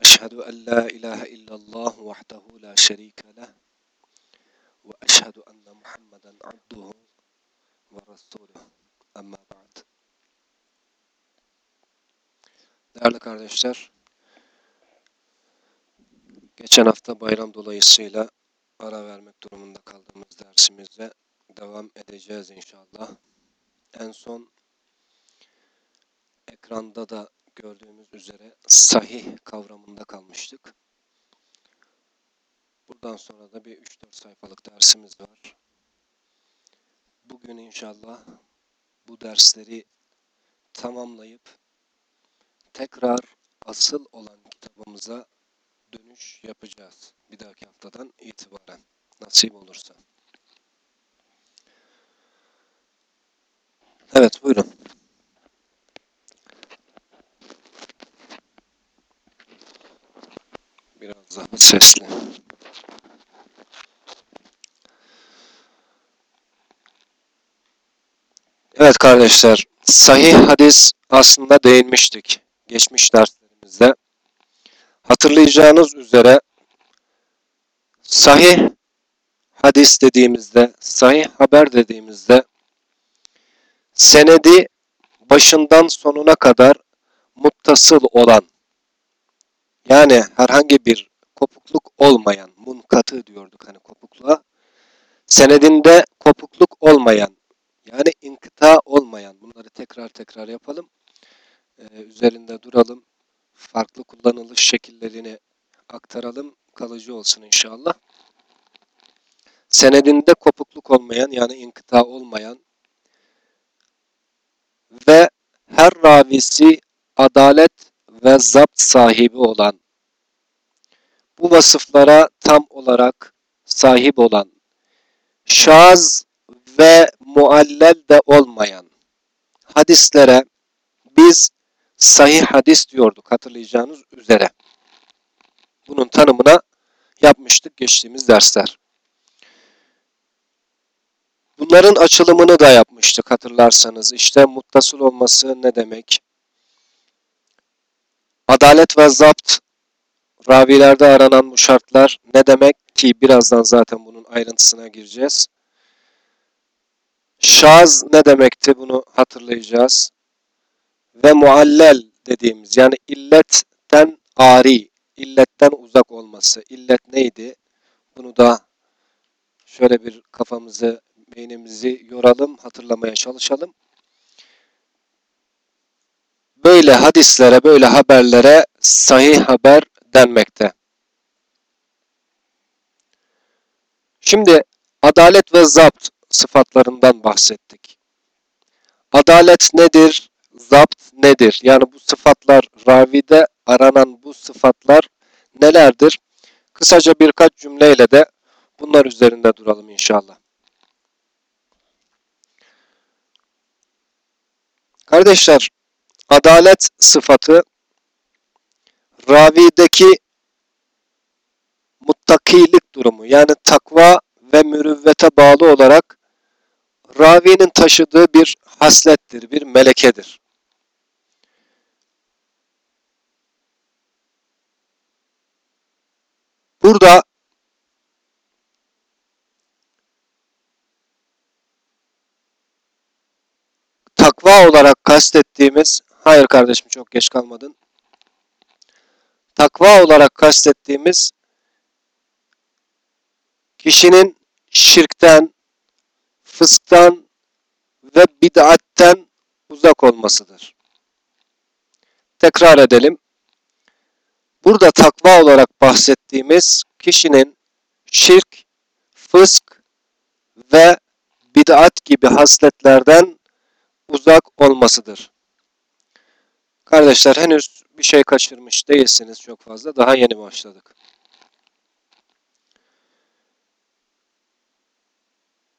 أشهد أن لا إله إلا الله وحده لا شريك له وأشهد أن محمدا عبده ورسوله أما بعد Değerli kardeşler, geçen hafta bayram dolayısıyla ara vermek durumunda kaldığımız dersimizde devam edeceğiz inşallah. En son ekranda da gördüğümüz üzere sahih kavramında kalmıştık. Buradan sonra da bir 3-4 sayfalık dersimiz var. Bugün inşallah bu dersleri tamamlayıp tekrar asıl olan kitabımıza dönüş yapacağız. Bir dahaki haftadan itibaren nasip olursa. Evet buyurun. Biraz daha sesli. Evet kardeşler, sahih hadis aslında değinmiştik geçmiş derslerimizde. Hatırlayacağınız üzere sahih hadis dediğimizde, sahih haber dediğimizde senedi başından sonuna kadar muttasıl olan yani herhangi bir kopukluk olmayan, munkatı diyorduk hani kopukluğa. Senedinde kopukluk olmayan, yani inkıta olmayan, bunları tekrar tekrar yapalım. Ee, üzerinde duralım. Farklı kullanılış şekillerini aktaralım. Kalıcı olsun inşallah. Senedinde kopukluk olmayan, yani inkıta olmayan ve her ravisi adalet ve zapt sahibi olan, bu vasıflara tam olarak sahip olan, şaz ve muallel de olmayan hadislere biz sahih hadis diyorduk hatırlayacağınız üzere. Bunun tanımına yapmıştık geçtiğimiz dersler. Bunların açılımını da yapmıştık hatırlarsanız. İşte muttasıl olması ne demek? Adalet ve zapt ravilerde aranan bu şartlar ne demek ki birazdan zaten bunun ayrıntısına gireceğiz. Şaz ne demekti bunu hatırlayacağız. Ve muallel dediğimiz yani illetten ari, illetten uzak olması. İllet neydi? Bunu da şöyle bir kafamızı, beynimizi yoralım, hatırlamaya çalışalım böyle hadislere, böyle haberlere sahih haber denmekte. Şimdi adalet ve zapt sıfatlarından bahsettik. Adalet nedir? Zapt nedir? Yani bu sıfatlar, ravide aranan bu sıfatlar nelerdir? Kısaca birkaç cümleyle de bunlar üzerinde duralım inşallah. Kardeşler, adalet sıfatı ravideki muttakilik durumu yani takva ve mürüvvete bağlı olarak ravinin taşıdığı bir haslettir, bir melekedir. Burada takva olarak kastettiğimiz, hayır kardeşim çok geç kalmadın. Takva olarak kastettiğimiz kişinin şirkten, fısktan ve bid'atten uzak olmasıdır. Tekrar edelim. Burada takva olarak bahsettiğimiz kişinin şirk, fısk ve bid'at gibi hasletlerden uzak olmasıdır. Kardeşler henüz bir şey kaçırmış değilsiniz çok fazla. Daha yeni başladık.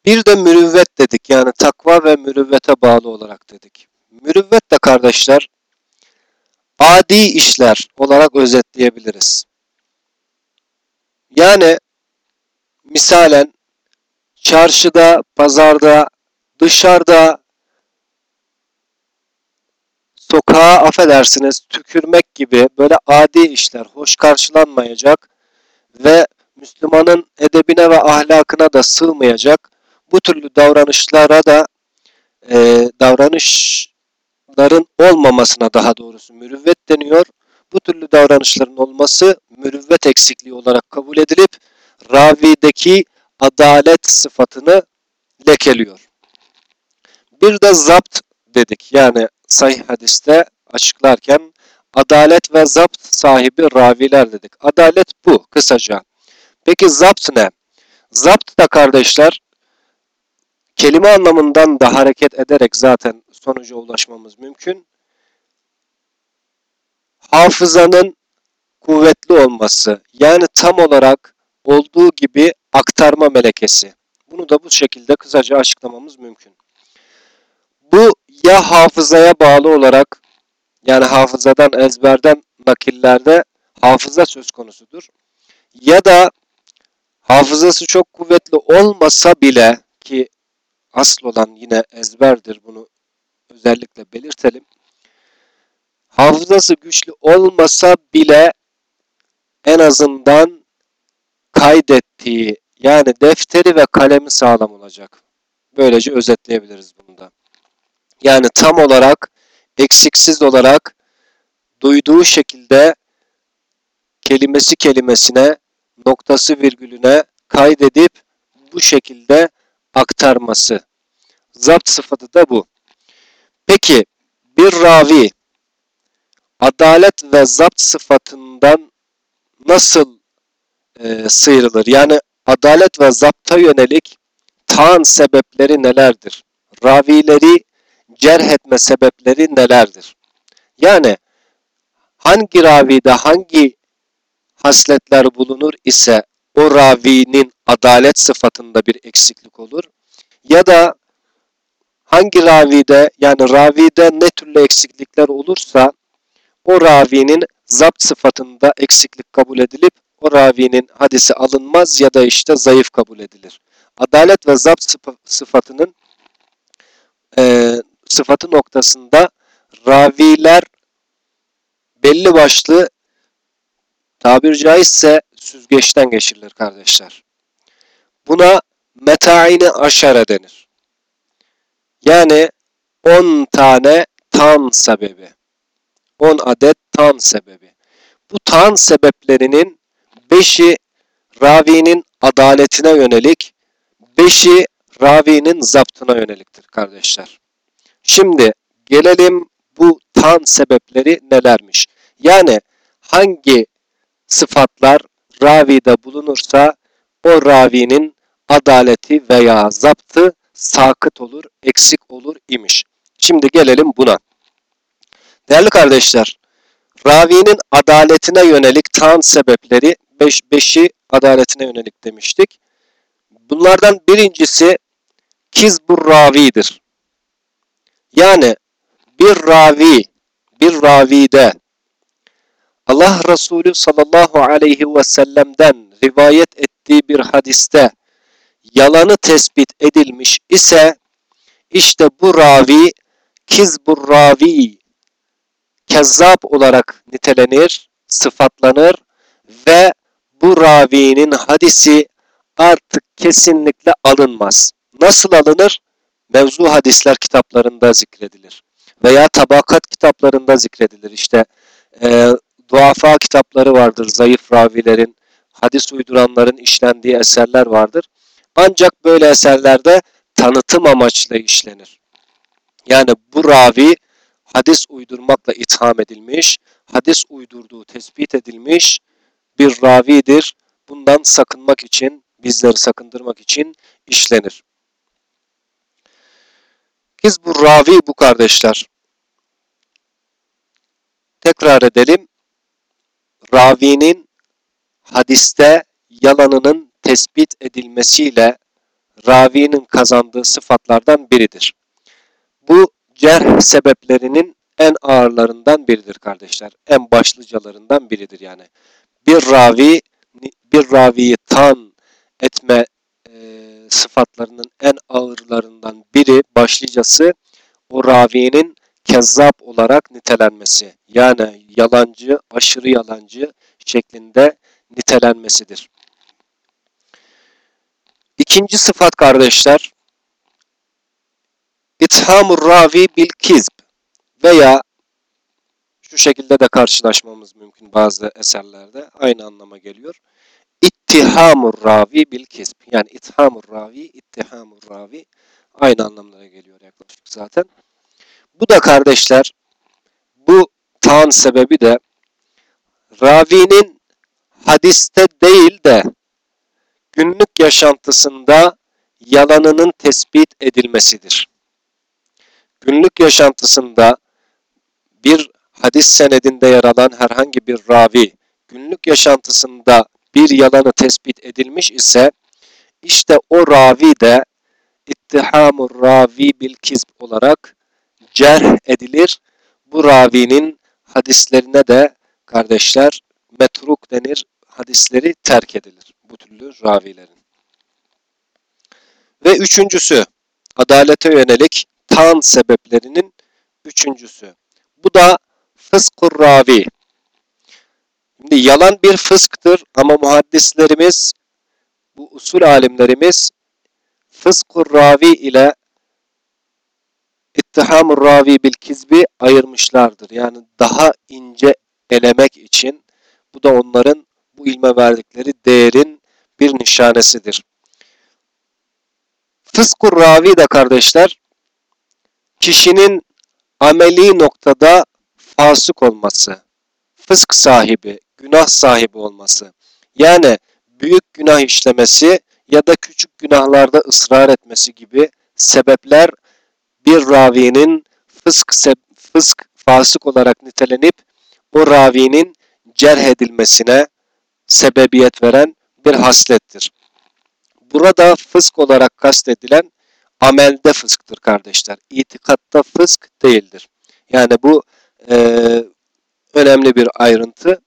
Bir de mürüvvet dedik. Yani takva ve mürüvvete bağlı olarak dedik. Mürüvvet de kardeşler adi işler olarak özetleyebiliriz. Yani misalen çarşıda, pazarda, dışarıda sokağa affedersiniz tükürmek gibi böyle adi işler hoş karşılanmayacak ve Müslümanın edebine ve ahlakına da sığmayacak bu türlü davranışlara da e, davranışların olmamasına daha doğrusu mürüvvet deniyor. Bu türlü davranışların olması mürüvvet eksikliği olarak kabul edilip ravideki adalet sıfatını lekeliyor. Bir de zapt dedik. Yani sahih hadiste açıklarken adalet ve zapt sahibi raviler dedik. Adalet bu kısaca. Peki zapt ne? Zapt da kardeşler kelime anlamından da hareket ederek zaten sonuca ulaşmamız mümkün. Hafızanın kuvvetli olması yani tam olarak olduğu gibi aktarma melekesi. Bunu da bu şekilde kısaca açıklamamız mümkün. Bu ya hafızaya bağlı olarak yani hafızadan ezberden nakillerde hafıza söz konusudur. Ya da hafızası çok kuvvetli olmasa bile ki asıl olan yine ezberdir bunu özellikle belirtelim. Hafızası güçlü olmasa bile en azından kaydettiği yani defteri ve kalemi sağlam olacak. Böylece özetleyebiliriz bunu da. Yani tam olarak eksiksiz olarak duyduğu şekilde kelimesi kelimesine, noktası virgülüne kaydedip bu şekilde aktarması. Zapt sıfatı da bu. Peki bir ravi adalet ve zapt sıfatından nasıl e, sıyrılır? Yani adalet ve zapta yönelik taan sebepleri nelerdir? Ravileri cerh etme sebepleri nelerdir? Yani hangi ravide hangi hasletler bulunur ise o ravinin adalet sıfatında bir eksiklik olur. Ya da hangi ravide yani ravide ne türlü eksiklikler olursa o ravinin zapt sıfatında eksiklik kabul edilip o ravinin hadisi alınmaz ya da işte zayıf kabul edilir. Adalet ve zapt sıfatının e, sıfatı noktasında raviler belli başlı tabir caizse süzgeçten geçirilir kardeşler. Buna metaini aşara denir. Yani 10 tane tam sebebi. 10 adet tam sebebi. Bu tam sebeplerinin 5'i ravinin adaletine yönelik, 5'i ravinin zaptına yöneliktir kardeşler. Şimdi gelelim bu tam sebepleri nelermiş? Yani hangi sıfatlar ravide bulunursa o ravinin adaleti veya zaptı sakıt olur, eksik olur imiş. Şimdi gelelim buna. Değerli kardeşler, ravinin adaletine yönelik tam sebepleri 5 beş, beşi adaletine yönelik demiştik. Bunlardan birincisi kizbur ravidir. Yani bir ravi, bir ravide Allah Resulü sallallahu aleyhi ve sellem'den rivayet ettiği bir hadiste yalanı tespit edilmiş ise işte bu ravi kizbur ravi kezzap olarak nitelenir, sıfatlanır ve bu ravinin hadisi artık kesinlikle alınmaz. Nasıl alınır? Mevzu hadisler kitaplarında zikredilir. Veya tabakat kitaplarında zikredilir. İşte e, duafa kitapları vardır, zayıf ravilerin, hadis uyduranların işlendiği eserler vardır. Ancak böyle eserlerde tanıtım amaçlı işlenir. Yani bu ravi hadis uydurmakla itham edilmiş, hadis uydurduğu tespit edilmiş bir ravidir. Bundan sakınmak için, bizleri sakındırmak için işlenir. Biz bu ravi bu kardeşler. Tekrar edelim. Ravinin hadiste yalanının tespit edilmesiyle ravinin kazandığı sıfatlardan biridir. Bu cerh sebeplerinin en ağırlarından biridir kardeşler. En başlıcalarından biridir yani. Bir ravi bir raviyi tan etme sıfatlarının en ağırlarından biri başlıcası o ravinin kezzap olarak nitelenmesi. Yani yalancı, aşırı yalancı şeklinde nitelenmesidir. İkinci sıfat kardeşler, ithamur ravi bil kizb veya şu şekilde de karşılaşmamız mümkün bazı eserlerde aynı anlama geliyor. İttihamur ravi bil kizb. Yani ithamur ravi, ittihamur ravi aynı anlamlara geliyor yaklaşık zaten. Bu da kardeşler bu taan sebebi de ravinin hadiste değil de günlük yaşantısında yalanının tespit edilmesidir. Günlük yaşantısında bir hadis senedinde yer alan herhangi bir ravi günlük yaşantısında bir yalanı tespit edilmiş ise işte o ravi de ittihamur ravi bil kizb olarak cerh edilir. Bu ravinin hadislerine de kardeşler metruk denir. Hadisleri terk edilir bu türlü ravilerin. Ve üçüncüsü adalete yönelik tan sebeplerinin üçüncüsü. Bu da fıskur ravi. Şimdi yalan bir fısktır ama muhaddislerimiz, bu usul alimlerimiz fıskur ravi ile ittihamur ravi bil kizbi ayırmışlardır. Yani daha ince elemek için bu da onların bu ilme verdikleri değerin bir nişanesidir. Fıskur ravi de kardeşler kişinin ameli noktada fasık olması, fısk sahibi, günah sahibi olması. Yani büyük günah işlemesi ya da küçük günahlarda ısrar etmesi gibi sebepler bir ravinin fısk, fısk fasık olarak nitelenip o ravinin cerh edilmesine sebebiyet veren bir haslettir. Burada fısk olarak kastedilen amelde fısktır kardeşler. İtikatta fısk değildir. Yani bu e, önemli bir ayrıntı.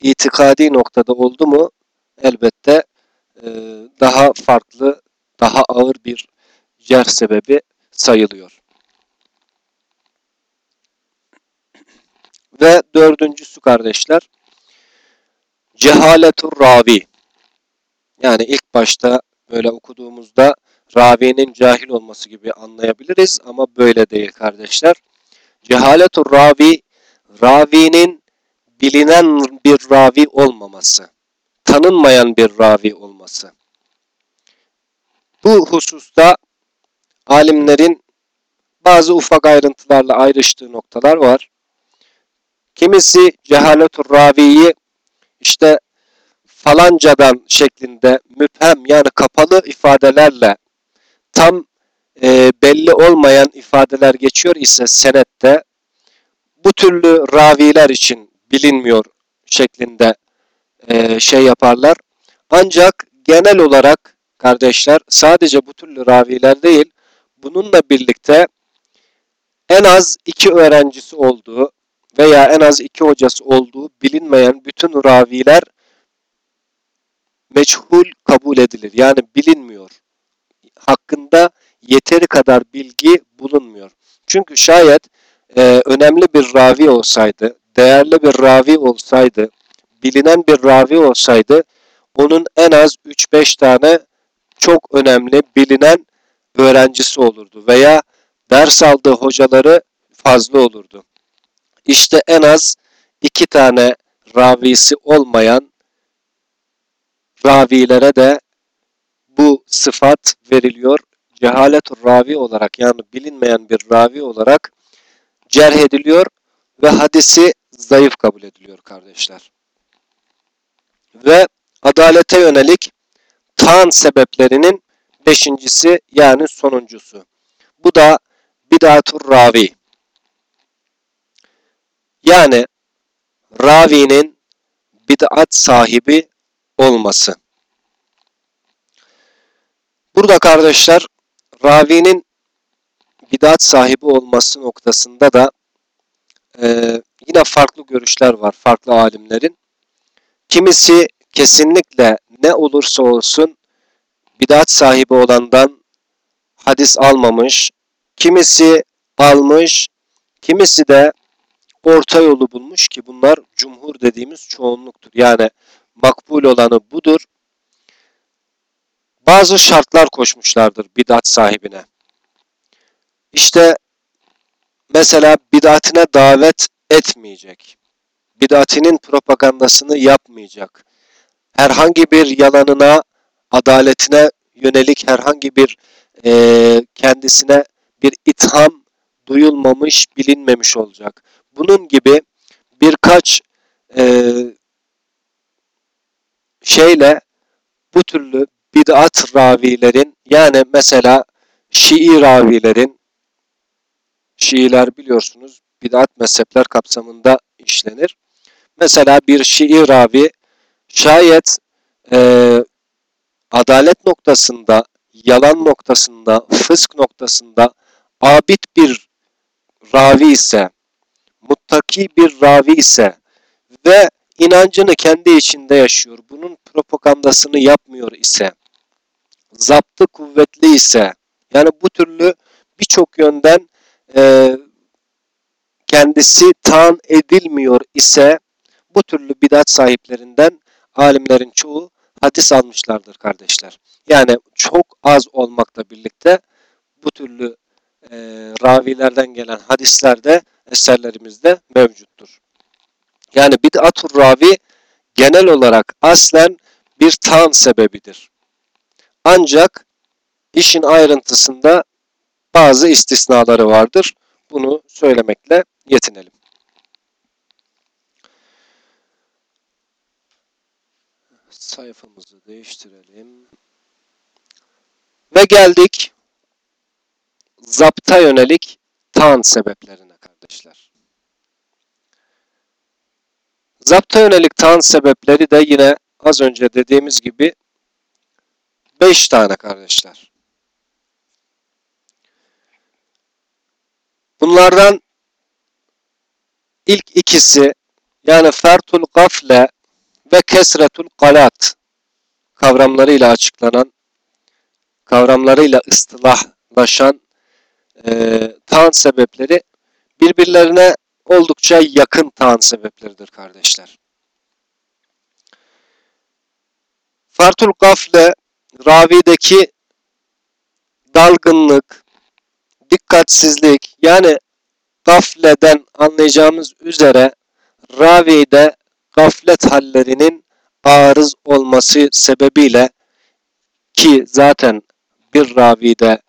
İtikadi noktada oldu mu elbette e, daha farklı, daha ağır bir cerh sebebi sayılıyor. Ve dördüncüsü kardeşler, cehaletur ravi. Yani ilk başta böyle okuduğumuzda ravinin cahil olması gibi anlayabiliriz ama böyle değil kardeşler. Cehaletur ravi, ravinin bilinen bir ravi olmaması, tanınmayan bir ravi olması. Bu hususta alimlerin bazı ufak ayrıntılarla ayrıştığı noktalar var. Kimisi cehaletur raviyi işte falancadan şeklinde müphem yani kapalı ifadelerle tam e, belli olmayan ifadeler geçiyor ise senette bu türlü raviler için bilinmiyor şeklinde e, şey yaparlar. Ancak genel olarak kardeşler sadece bu türlü raviler değil bununla birlikte en az iki öğrencisi olduğu veya en az iki hocası olduğu bilinmeyen bütün raviler meçhul kabul edilir. Yani bilinmiyor. Hakkında yeteri kadar bilgi bulunmuyor. Çünkü şayet e, önemli bir ravi olsaydı, değerli bir ravi olsaydı, bilinen bir ravi olsaydı, onun en az 3-5 tane çok önemli, bilinen öğrencisi olurdu veya ders aldığı hocaları fazla olurdu. İşte en az iki tane ravisi olmayan ravilere de bu sıfat veriliyor. Cehaletur ravi olarak yani bilinmeyen bir ravi olarak cerh ediliyor ve hadisi zayıf kabul ediliyor kardeşler. Ve adalete yönelik taan sebeplerinin beşincisi yani sonuncusu. Bu da bidatur ravi. Yani ravinin bid'at sahibi olması. Burada kardeşler ravinin bidat sahibi olması noktasında da e, yine farklı görüşler var farklı alimlerin. Kimisi kesinlikle ne olursa olsun bidat sahibi olandan hadis almamış, kimisi almış, kimisi de orta yolu bulmuş ki bunlar cumhur dediğimiz çoğunluktur. Yani makbul olanı budur. Bazı şartlar koşmuşlardır bidat sahibine. İşte mesela bidatine davet etmeyecek. Bidatinin propagandasını yapmayacak. Herhangi bir yalanına, adaletine yönelik herhangi bir e, kendisine bir itham duyulmamış, bilinmemiş olacak. Bunun gibi birkaç e, şeyle bu türlü bid'at ravilerin yani mesela Şii ravilerin Şiiler biliyorsunuz bid'at mezhepler kapsamında işlenir. Mesela bir Şii ravi şayet e, adalet noktasında, yalan noktasında, fısk noktasında abid bir ravi ise, muttaki bir ravi ise ve inancını kendi içinde yaşıyor, bunun propagandasını yapmıyor ise, zaptı kuvvetli ise, yani bu türlü birçok yönden e, kendisi tan edilmiyor ise, bu türlü bidat sahiplerinden alimlerin çoğu hadis almışlardır kardeşler. Yani çok az olmakla birlikte bu türlü e, ravilerden gelen hadislerde eserlerimizde mevcuttur. Yani bid'atur ravi genel olarak aslen bir tan sebebidir. Ancak işin ayrıntısında bazı istisnaları vardır. Bunu söylemekle yetinelim. Sayfamızı değiştirelim. Ve geldik zapta yönelik tan sebeplerine kardeşler. Zapta yönelik tan sebepleri de yine az önce dediğimiz gibi 5 tane kardeşler. Bunlardan ilk ikisi yani fertul gafle ve kesretul galat kavramlarıyla açıklanan, kavramlarıyla ıstılahlaşan e, taan sebepleri birbirlerine oldukça yakın taan sebepleridir kardeşler. Fartul gafle ravideki dalgınlık, dikkatsizlik yani gafleden anlayacağımız üzere ravide gaflet hallerinin arız olması sebebiyle ki zaten bir ravide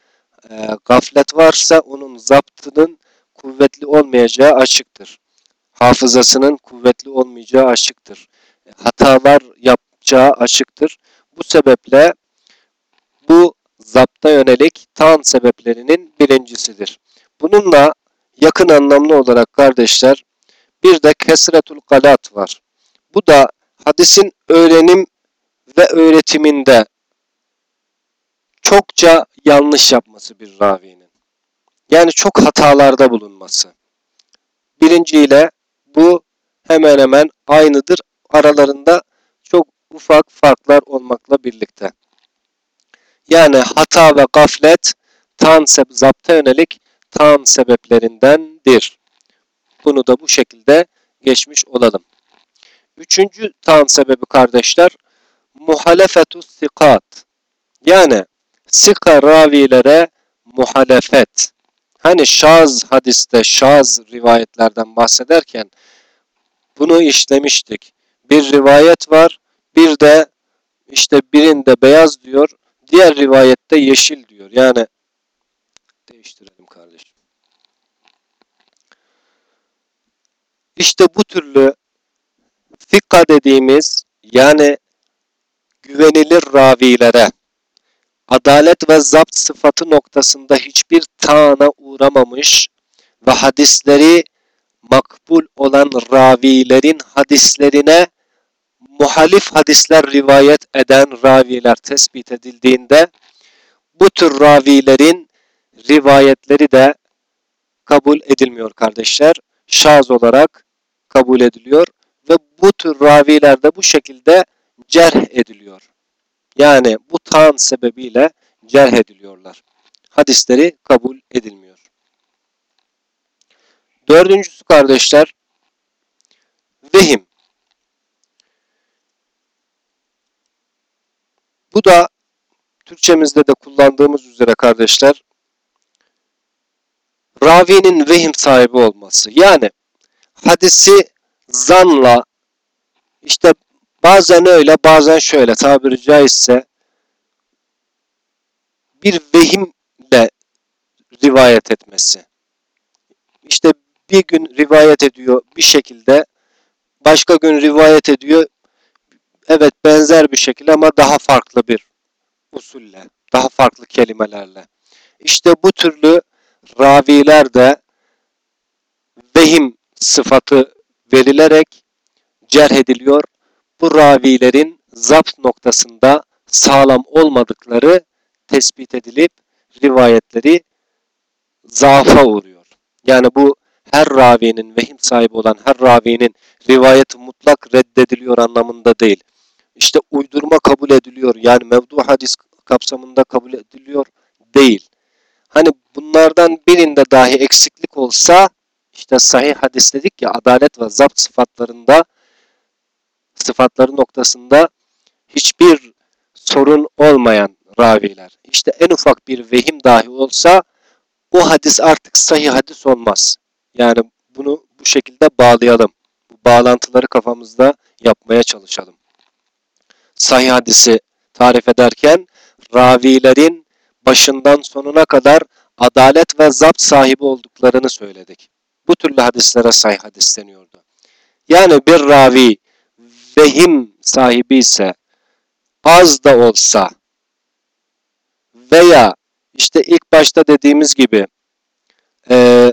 e, gaflet varsa onun zaptının kuvvetli olmayacağı açıktır. Hafızasının kuvvetli olmayacağı açıktır. E, hatalar yapacağı açıktır. Bu sebeple bu zapta yönelik tan sebeplerinin birincisidir. Bununla yakın anlamlı olarak kardeşler bir de kesretul galat var. Bu da hadisin öğrenim ve öğretiminde çokça yanlış yapması bir ravinin. Yani çok hatalarda bulunması. Birinciyle bu hemen hemen aynıdır. Aralarında çok ufak farklar olmakla birlikte. Yani hata ve gaflet tan zapta yönelik tan sebeplerindendir. Bunu da bu şekilde geçmiş olalım. Üçüncü tan sebebi kardeşler muhalefetu sikat. Yani sika ravilere muhalefet. Hani şaz hadiste, şaz rivayetlerden bahsederken bunu işlemiştik. Bir rivayet var, bir de işte birinde beyaz diyor, diğer rivayette yeşil diyor. Yani değiştirelim kardeşim. İşte bu türlü Fikka dediğimiz yani güvenilir ravilere adalet ve zapt sıfatı noktasında hiçbir taana uğramamış ve hadisleri makbul olan ravilerin hadislerine muhalif hadisler rivayet eden raviler tespit edildiğinde bu tür ravilerin rivayetleri de kabul edilmiyor kardeşler. Şaz olarak kabul ediliyor ve bu tür raviler de bu şekilde cerh ediliyor. Yani bu taan sebebiyle cerh ediliyorlar. Hadisleri kabul edilmiyor. Dördüncüsü kardeşler, vehim. Bu da Türkçemizde de kullandığımız üzere kardeşler, ravinin vehim sahibi olması. Yani hadisi zanla, işte bazen öyle bazen şöyle tabiri caizse bir vehimle rivayet etmesi. İşte bir gün rivayet ediyor bir şekilde, başka gün rivayet ediyor evet benzer bir şekilde ama daha farklı bir usulle, daha farklı kelimelerle. İşte bu türlü raviler de vehim sıfatı verilerek cerh ediliyor. Bu ravilerin zapt noktasında sağlam olmadıkları tespit edilip rivayetleri zaafa uğruyor. Yani bu her ravinin, vehim sahibi olan her ravinin rivayeti mutlak reddediliyor anlamında değil. İşte uydurma kabul ediliyor. Yani mevdu hadis kapsamında kabul ediliyor değil. Hani bunlardan birinde dahi eksiklik olsa işte sahih hadis dedik ya adalet ve zapt sıfatlarında sıfatları noktasında hiçbir sorun olmayan raviler. İşte en ufak bir vehim dahi olsa o hadis artık sahih hadis olmaz. Yani bunu bu şekilde bağlayalım. Bu bağlantıları kafamızda yapmaya çalışalım. Sahih hadisi tarif ederken ravilerin başından sonuna kadar adalet ve zapt sahibi olduklarını söyledik. Bu türlü hadislere sahih hadis deniyordu. Yani bir ravi vehim sahibi ise az da olsa veya işte ilk başta dediğimiz gibi e,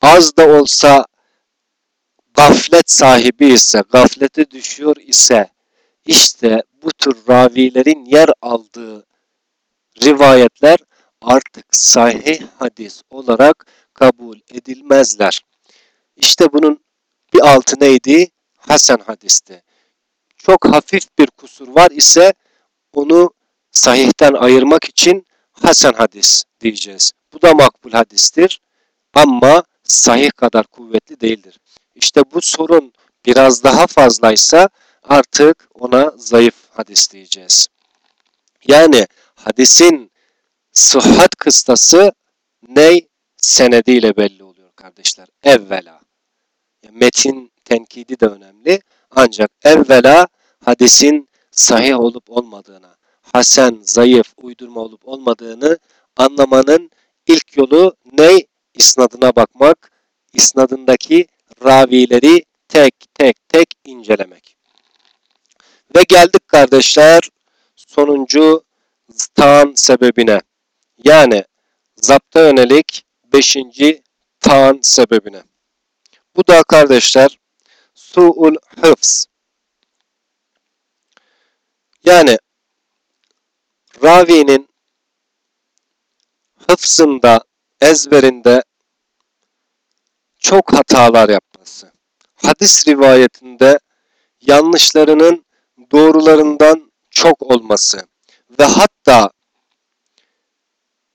az da olsa gaflet sahibi ise, gaflete düşüyor ise işte bu tür ravilerin yer aldığı rivayetler artık sahih hadis olarak kabul edilmezler. İşte bunun bir altı neydi? Hasan hadisti. Çok hafif bir kusur var ise onu sahihten ayırmak için Hasan hadis diyeceğiz. Bu da makbul hadistir ama sahih kadar kuvvetli değildir. İşte bu sorun biraz daha fazlaysa artık ona zayıf hadis diyeceğiz. Yani hadisin sıhhat kıstası ney? Senediyle belli oluyor kardeşler. Evvela. Metin tenkidi de önemli. Ancak evvela hadisin sahih olup olmadığına, hasen, zayıf, uydurma olup olmadığını anlamanın ilk yolu ne? İsnadına bakmak, isnadındaki ravileri tek tek tek incelemek. Ve geldik kardeşler sonuncu taan sebebine. Yani zapta yönelik beşinci taan sebebine. Bu da kardeşler su'ul hıfz. Yani ravinin hıfzında, ezberinde çok hatalar yapması. Hadis rivayetinde yanlışlarının doğrularından çok olması ve hatta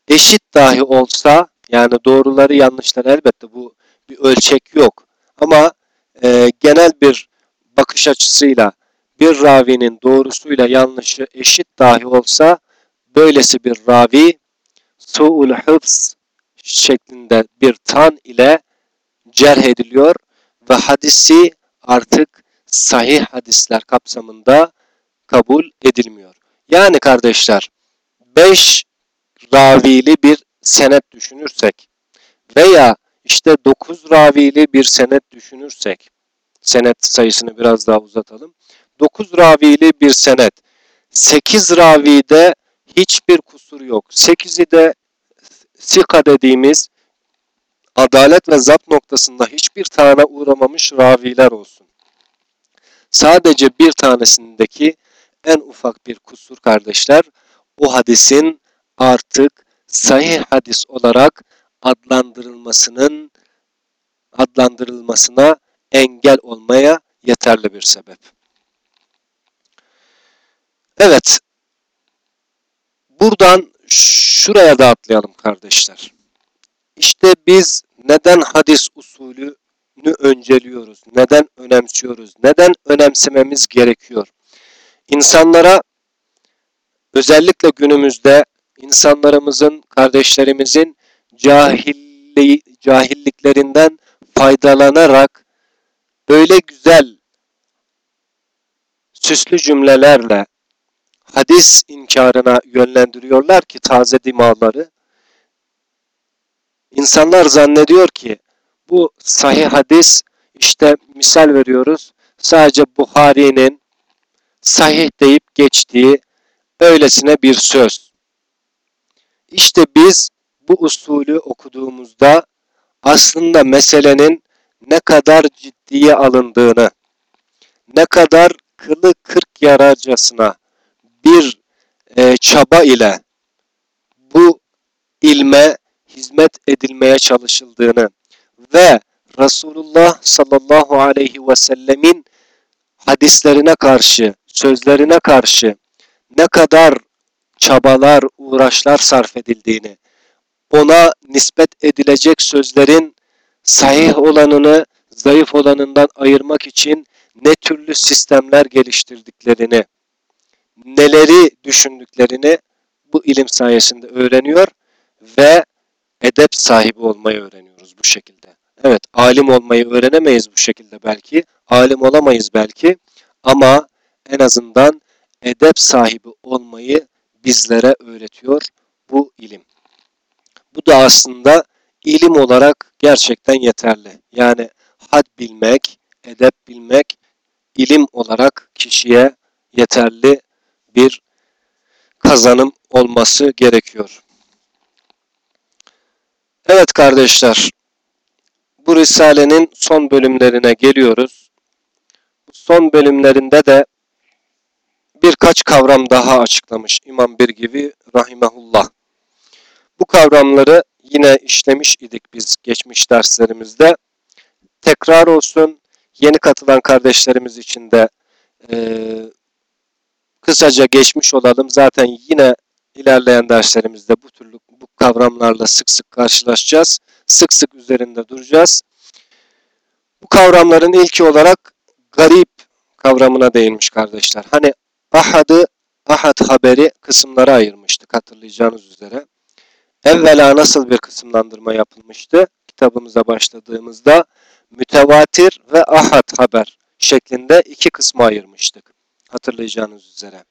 eşit dahi olsa yani doğruları yanlışları elbette bu bir ölçek yok. Ama e, genel bir bakış açısıyla bir ravinin doğrusuyla yanlışı eşit dahi olsa böylesi bir ravi su'ul hıfz şeklinde bir tan ile cerh ediliyor ve hadisi artık sahih hadisler kapsamında kabul edilmiyor. Yani kardeşler 5 ravili bir senet düşünürsek veya işte 9 ravili bir senet düşünürsek senet sayısını biraz daha uzatalım. 9 ravili bir senet. 8 ravide hiçbir kusur yok. 8'i de sika dediğimiz adalet ve zapt noktasında hiçbir tane uğramamış raviler olsun. Sadece bir tanesindeki en ufak bir kusur kardeşler o hadisin artık sahih hadis olarak adlandırılmasının adlandırılmasına engel olmaya yeterli bir sebep. Evet. Buradan şuraya da atlayalım kardeşler. İşte biz neden hadis usulünü önceliyoruz? Neden önemsiyoruz? Neden önemsememiz gerekiyor? İnsanlara özellikle günümüzde insanlarımızın, kardeşlerimizin cahilli, cahilliklerinden faydalanarak öyle güzel süslü cümlelerle hadis inkarına yönlendiriyorlar ki taze dimağları. İnsanlar zannediyor ki bu sahih hadis işte misal veriyoruz sadece Buhari'nin sahih deyip geçtiği öylesine bir söz. İşte biz bu usulü okuduğumuzda aslında meselenin ne kadar ciddiye alındığını, ne kadar kılı kırk yararcasına bir e, çaba ile bu ilme hizmet edilmeye çalışıldığını ve Resulullah sallallahu aleyhi ve sellemin hadislerine karşı, sözlerine karşı ne kadar çabalar, uğraşlar sarf edildiğini, ona nispet edilecek sözlerin sahih olanını zayıf olanından ayırmak için ne türlü sistemler geliştirdiklerini, neleri düşündüklerini bu ilim sayesinde öğreniyor ve edep sahibi olmayı öğreniyoruz bu şekilde. Evet, alim olmayı öğrenemeyiz bu şekilde belki, alim olamayız belki ama en azından edep sahibi olmayı bizlere öğretiyor bu ilim. Bu da aslında ilim olarak gerçekten yeterli. Yani had bilmek, edep bilmek ilim olarak kişiye yeterli bir kazanım olması gerekiyor. Evet kardeşler, bu Risale'nin son bölümlerine geliyoruz. Son bölümlerinde de birkaç kavram daha açıklamış İmam Birgivi Rahimahullah. Bu kavramları yine işlemiş idik biz geçmiş derslerimizde. Tekrar olsun, yeni katılan kardeşlerimiz için de e, kısaca geçmiş olalım. Zaten yine ilerleyen derslerimizde bu türlü bu kavramlarla sık sık karşılaşacağız. Sık sık üzerinde duracağız. Bu kavramların ilki olarak garip kavramına değinmiş kardeşler. Hani ahadı, ahad haberi kısımlara ayırmıştık hatırlayacağınız üzere. Evvela nasıl bir kısımlandırma yapılmıştı? Kitabımıza başladığımızda mütevatir ve ahad haber şeklinde iki kısma ayırmıştık. Hatırlayacağınız üzere.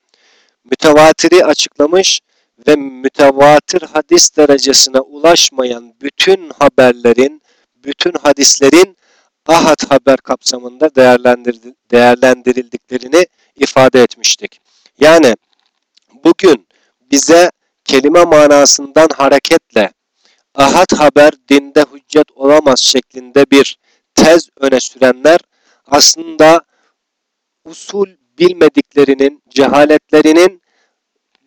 Mütevatiri açıklamış ve mütevatir hadis derecesine ulaşmayan bütün haberlerin, bütün hadislerin ahad haber kapsamında değerlendirildiklerini ifade etmiştik. Yani bugün bize kelime manasından hareketle ahad haber dinde hüccet olamaz şeklinde bir tez öne sürenler aslında usul bilmediklerinin, cehaletlerinin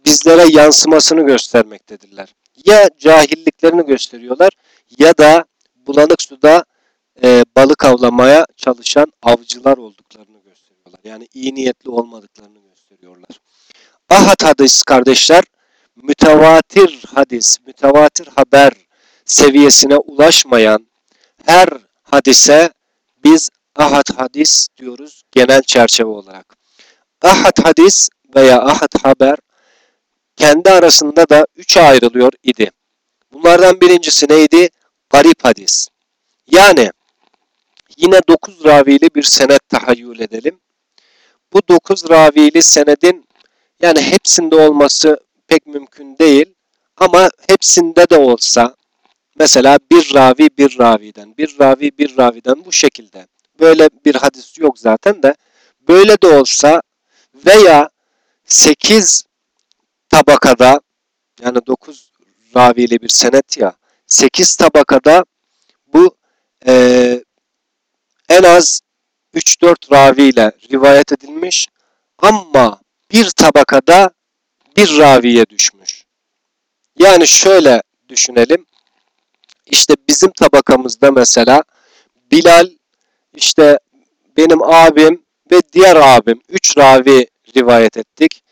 bizlere yansımasını göstermektedirler. Ya cahilliklerini gösteriyorlar ya da bulanık suda e, balık avlamaya çalışan avcılar olduklarını gösteriyorlar. Yani iyi niyetli olmadıklarını gösteriyorlar. Ahad hadis kardeşler mütevatir hadis, mütevatir haber seviyesine ulaşmayan her hadise biz ahad hadis diyoruz genel çerçeve olarak. Ahad hadis veya ahad haber kendi arasında da üçe ayrılıyor idi. Bunlardan birincisi neydi? Garip hadis. Yani yine dokuz ravili bir senet tahayyül edelim. Bu dokuz ravili senedin yani hepsinde olması pek mümkün değil. Ama hepsinde de olsa mesela bir ravi bir raviden, bir ravi bir raviden bu şekilde. Böyle bir hadis yok zaten de. Böyle de olsa veya 8 tabakada yani 9 ravili bir senet ya 8 tabakada bu e, en az 3-4 raviyle rivayet edilmiş ama bir tabakada bir raviye düşmüş. Yani şöyle düşünelim. İşte bizim tabakamızda mesela Bilal, işte benim abim ve diğer abim, üç ravi rivayet ettik.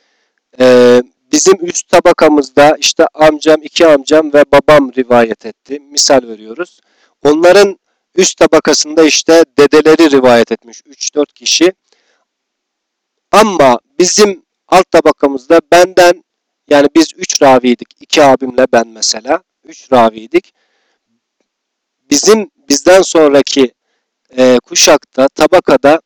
Ee, bizim üst tabakamızda işte amcam, iki amcam ve babam rivayet etti. Misal veriyoruz. Onların üst tabakasında işte dedeleri rivayet etmiş 3-4 kişi. Ama bizim alt tabakamızda benden yani biz 3 raviydik. iki abimle ben mesela. 3 raviydik. Bizim bizden sonraki e, kuşakta, tabakada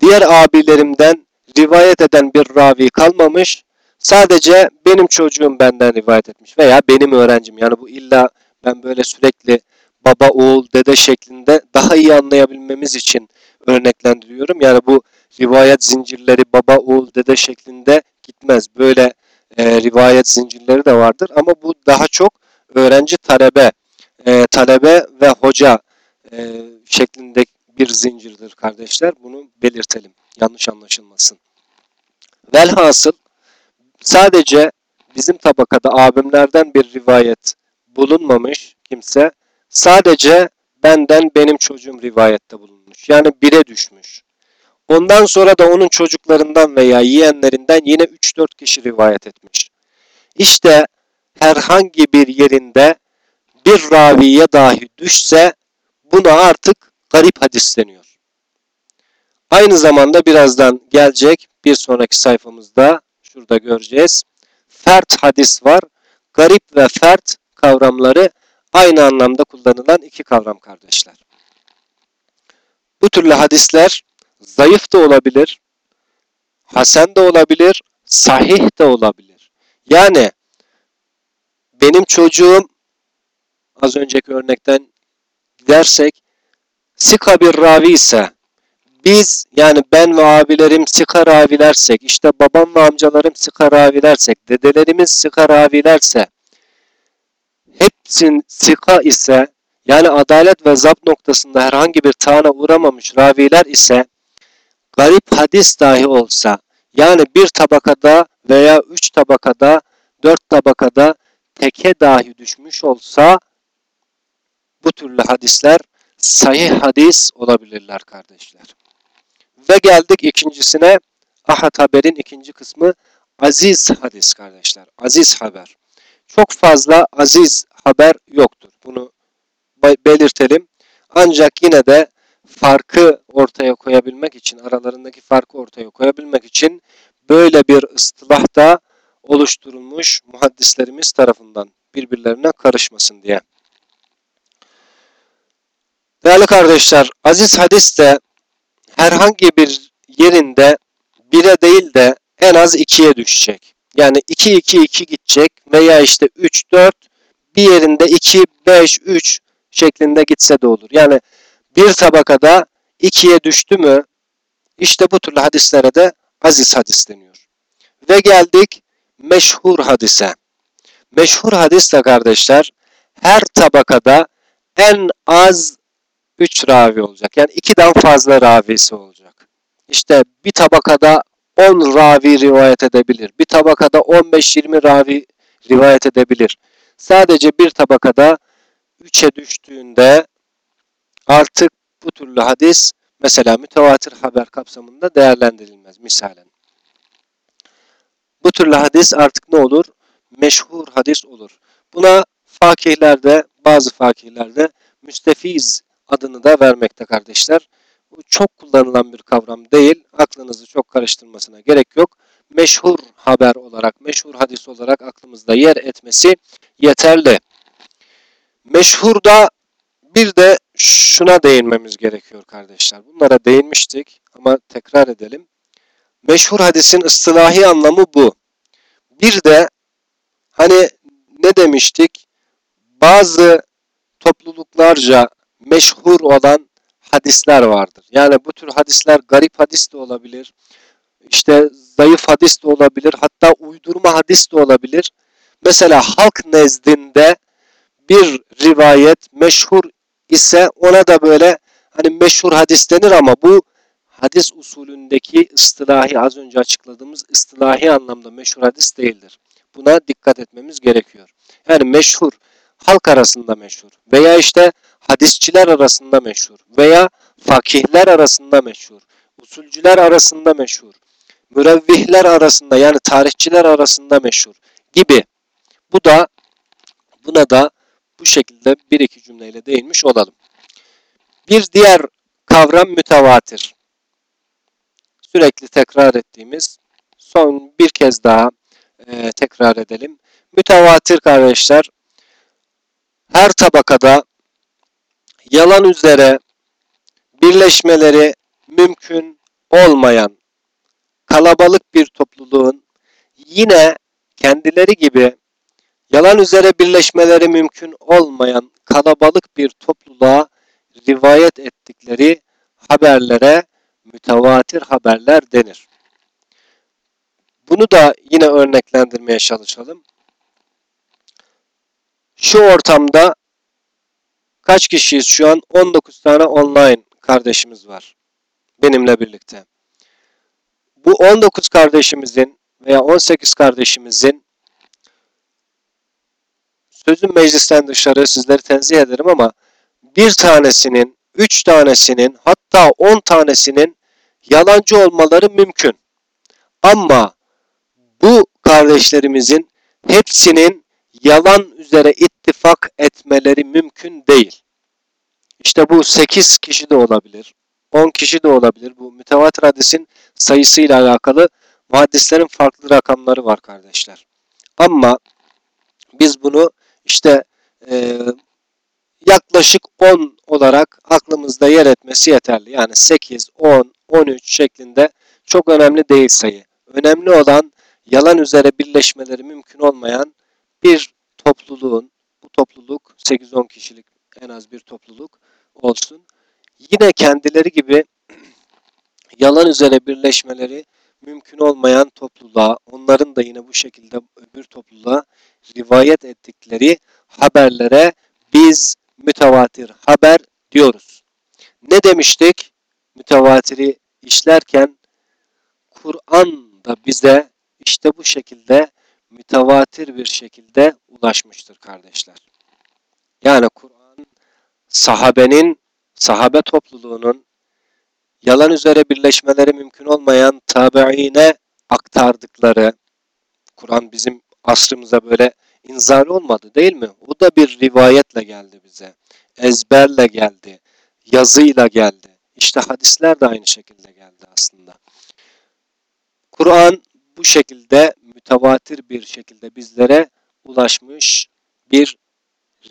diğer abilerimden rivayet eden bir ravi kalmamış. Sadece benim çocuğum benden rivayet etmiş veya benim öğrencim. Yani bu illa ben böyle sürekli baba, oğul, dede şeklinde daha iyi anlayabilmemiz için örneklendiriyorum. Yani bu rivayet zincirleri baba, oğul, dede şeklinde gitmez. Böyle e, rivayet zincirleri de vardır ama bu daha çok öğrenci talebe, e, talebe ve hoca e, şeklinde bir zincirdir kardeşler. Bunu belirtelim. Yanlış anlaşılmasın. Velhasıl sadece bizim tabakada abimlerden bir rivayet bulunmamış kimse sadece benden benim çocuğum rivayette bulunmuş. Yani bire düşmüş. Ondan sonra da onun çocuklarından veya yeğenlerinden yine 3-4 kişi rivayet etmiş. İşte herhangi bir yerinde bir raviye dahi düşse buna artık garip hadis deniyor. Aynı zamanda birazdan gelecek bir sonraki sayfamızda şurada göreceğiz. Fert hadis var. Garip ve fert kavramları aynı anlamda kullanılan iki kavram kardeşler. Bu türlü hadisler zayıf da olabilir, hasen de olabilir, sahih de olabilir. Yani benim çocuğum az önceki örnekten gidersek sika bir ravi ise biz yani ben ve abilerim sika ravilersek işte babam ve amcalarım sika ravilersek dedelerimiz sika ravilerse hepsin sika ise yani adalet ve zapt noktasında herhangi bir tane uğramamış raviler ise garip hadis dahi olsa yani bir tabakada veya üç tabakada, dört tabakada teke dahi düşmüş olsa bu türlü hadisler sahih hadis olabilirler kardeşler. Ve geldik ikincisine. Ahad haberin ikinci kısmı aziz hadis kardeşler. Aziz haber. Çok fazla aziz haber yoktur. Bunu belirtelim. Ancak yine de farkı ortaya koyabilmek için, aralarındaki farkı ortaya koyabilmek için böyle bir ıstılah da oluşturulmuş muhaddislerimiz tarafından birbirlerine karışmasın diye. Değerli kardeşler, aziz hadis de herhangi bir yerinde bire değil de en az ikiye düşecek. Yani 2 2 2 gidecek veya işte 3 4 bir yerinde 2 5 3 şeklinde gitse de olur. Yani bir tabakada ikiye düştü mü işte bu türlü hadislere de aziz hadis deniyor. Ve geldik meşhur hadise. Meşhur hadis de kardeşler her tabakada en az 3 ravi olacak. Yani 2'den fazla ravisi olacak. İşte bir tabakada 10 ravi rivayet edebilir. Bir tabakada 15-20 ravi rivayet edebilir. Sadece bir tabakada 3'e düştüğünde artık bu türlü hadis mesela mütevatir haber kapsamında değerlendirilmez misalen. Bu türlü hadis artık ne olur? Meşhur hadis olur. Buna fakihlerde, bazı fakihlerde müstefiz adını da vermekte kardeşler. Bu çok kullanılan bir kavram değil. Aklınızı çok karıştırmasına gerek yok. Meşhur haber olarak, meşhur hadis olarak aklımızda yer etmesi yeterli. Meşhurda bir de şuna değinmemiz gerekiyor kardeşler. Bunlara değinmiştik ama tekrar edelim. Meşhur hadisin ıstılahi anlamı bu. Bir de hani ne demiştik? Bazı topluluklarca meşhur olan hadisler vardır. Yani bu tür hadisler garip hadis de olabilir. İşte zayıf hadis de olabilir. Hatta uydurma hadis de olabilir. Mesela halk nezdinde bir rivayet meşhur ise ona da böyle hani meşhur hadis denir ama bu hadis usulündeki ıstılahi az önce açıkladığımız ıstılahi anlamda meşhur hadis değildir. Buna dikkat etmemiz gerekiyor. Yani meşhur, halk arasında meşhur veya işte hadisçiler arasında meşhur veya fakihler arasında meşhur, usulcüler arasında meşhur, mürevvihler arasında yani tarihçiler arasında meşhur gibi. Bu da buna da bu şekilde bir iki cümleyle değinmiş olalım. Bir diğer kavram mütevatir. Sürekli tekrar ettiğimiz son bir kez daha e, tekrar edelim. Mütevatir kardeşler her tabakada yalan üzere birleşmeleri mümkün olmayan kalabalık bir topluluğun yine kendileri gibi yalan üzere birleşmeleri mümkün olmayan kalabalık bir topluluğa rivayet ettikleri haberlere mütevatir haberler denir. Bunu da yine örneklendirmeye çalışalım. Şu ortamda kaç kişiyiz şu an? 19 tane online kardeşimiz var. Benimle birlikte. Bu 19 kardeşimizin veya 18 kardeşimizin sözüm meclisten dışarı sizleri tenzih ederim ama bir tanesinin, üç tanesinin hatta on tanesinin yalancı olmaları mümkün. Ama bu kardeşlerimizin hepsinin yalan üzere ittifak etmeleri mümkün değil. İşte bu 8 kişi de olabilir, 10 kişi de olabilir. Bu mütevatir hadisin sayısıyla alakalı muhaddislerin farklı rakamları var kardeşler. Ama biz bunu işte e, yaklaşık 10 olarak aklımızda yer etmesi yeterli. Yani 8, 10, 13 şeklinde çok önemli değil sayı. Önemli olan yalan üzere birleşmeleri mümkün olmayan bir topluluğun, bu topluluk 8-10 kişilik en az bir topluluk olsun. Yine kendileri gibi yalan üzere birleşmeleri mümkün olmayan topluluğa, onların da yine bu şekilde öbür topluluğa rivayet ettikleri haberlere biz mütevatir haber diyoruz. Ne demiştik? Mütevatiri işlerken Kur'an da bize işte bu şekilde mütevatir bir şekilde ulaşmıştır kardeşler. Yani Kur'an sahabenin, sahabe topluluğunun yalan üzere birleşmeleri mümkün olmayan tabiine aktardıkları, Kur'an bizim asrımıza böyle inzal olmadı değil mi? O da bir rivayetle geldi bize. Ezberle geldi. Yazıyla geldi. İşte hadisler de aynı şekilde geldi aslında. Kur'an bu şekilde mütevatir bir şekilde bizlere ulaşmış bir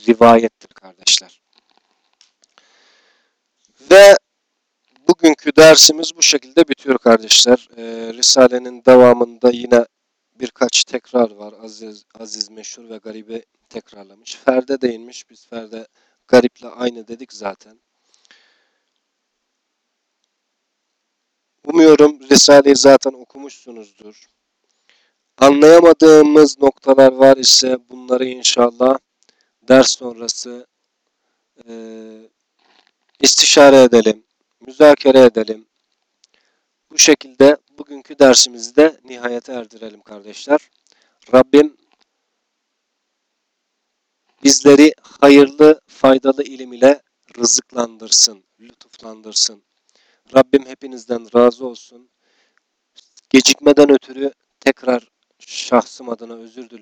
rivayettir kardeşler. Ve bugünkü dersimiz bu şekilde bitiyor kardeşler. Ee, Risale'nin devamında yine birkaç tekrar var. Aziz, aziz meşhur ve garibi tekrarlamış. Ferde değinmiş. Biz Ferde gariple aynı dedik zaten. Umuyorum Risale'yi zaten okumuşsunuzdur. Anlayamadığımız noktalar var ise bunları inşallah ders sonrası e, istişare edelim, müzakere edelim. Bu şekilde bugünkü dersimizi de nihayete erdirelim kardeşler. Rabbim bizleri hayırlı, faydalı ilim ile rızıklandırsın, lütuflandırsın. Rabbim hepinizden razı olsun. Gecikmeden ötürü tekrar şahsım adına özür diliyorum.